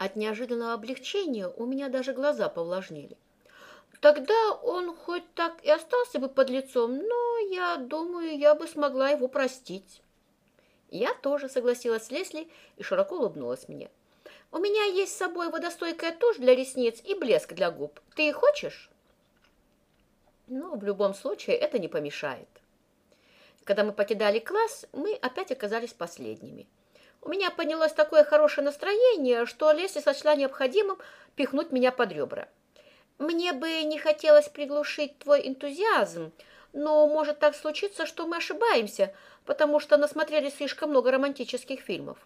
От неожиданного облегчения у меня даже глаза повлажнели. Тогда он хоть так и остался бы под лицом, но я думаю, я бы смогла его простить. Я тоже согласилась с Лесли и широко улыбнулась мне. У меня есть с собой водостойкая тушь для ресниц и блеск для губ. Ты хочешь? Ну, в любом случае, это не помешает. Когда мы покидали класс, мы опять оказались последними. У меня поднялось такое хорошее настроение, что Лесли сочла необходимым пихнуть меня под ребра. Мне бы не хотелось приглушить твой энтузиазм, но может так случиться, что мы ошибаемся, потому что насмотрели слишком много романтических фильмов.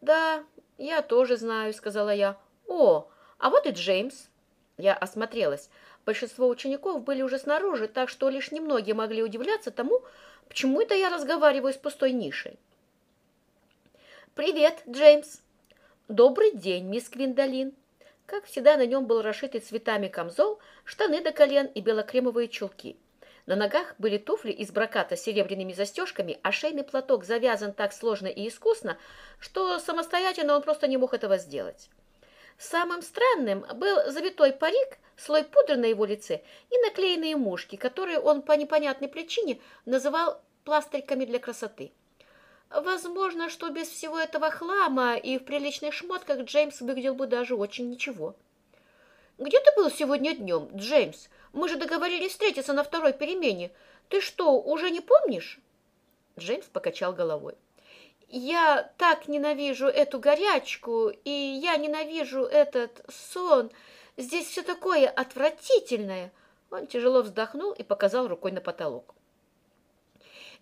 Да, я тоже знаю, сказала я. О, а вот и Джеймс. Я осмотрелась. Большинство учеников были уже снаружи, так что лишь немногие могли удивляться тому, почему это я разговариваю с пустой нишей. «Привет, Джеймс!» «Добрый день, мисс Квиндолин!» Как всегда, на нем был расшитый цветами камзол, штаны до колен и белокремовые чулки. На ногах были туфли из броката с серебряными застежками, а шейный платок завязан так сложно и искусно, что самостоятельно он просто не мог этого сделать. Самым странным был завитой парик, слой пудры на его лице и наклеенные мушки, которые он по непонятной причине называл пластырьками для красоты. Возможно, что без всего этого хлама и в приличных шмотках Джеймс выглядел бы даже очень ничего. «Где ты был сегодня днем, Джеймс? Мы же договорились встретиться на второй перемене. Ты что, уже не помнишь?» Джеймс покачал головой. Я так ненавижу эту горячку, и я ненавижу этот сон. Здесь все такое отвратительное. Он тяжело вздохнул и показал рукой на потолок.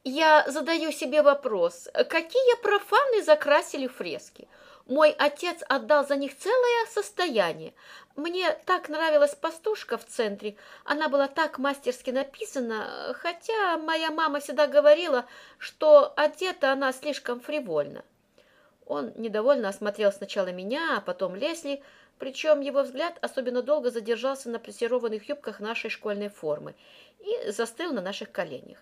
Я задаю себе вопрос, какие профаны закрасили фрески? Мой отец отдал за них целое состояние. Мне так нравилась пастушка в центре. Она была так мастерски написана, хотя моя мама всегда говорила, что одета она слишком фривольно. Он недовольно осмотрел сначала меня, а потом Лесли, причем его взгляд особенно долго задержался на плессированных юбках нашей школьной формы и застыл на наших коленях.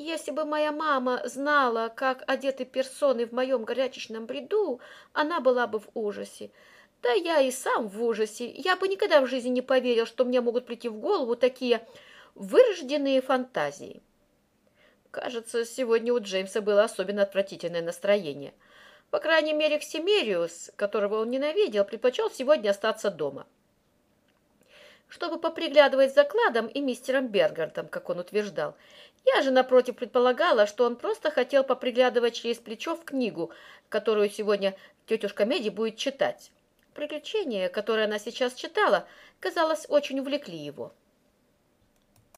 Если бы моя мама знала, как одеты персоны в моем горячечном бреду, она была бы в ужасе. Да я и сам в ужасе. Я бы никогда в жизни не поверил, что мне могут прийти в голову такие вырожденные фантазии. Кажется, сегодня у Джеймса было особенно отвратительное настроение. По крайней мере, Ксимериус, которого он ненавидел, предпочел сегодня остаться дома. Чтобы поприглядывать за кладом и мистером Бергартом, как он утверждал, я же, напротив, предполагала, что он просто хотел поприглядывать через плечо в книгу, которую сегодня тетушка Меди будет читать. Приключения, которые она сейчас читала, казалось, очень увлекли его.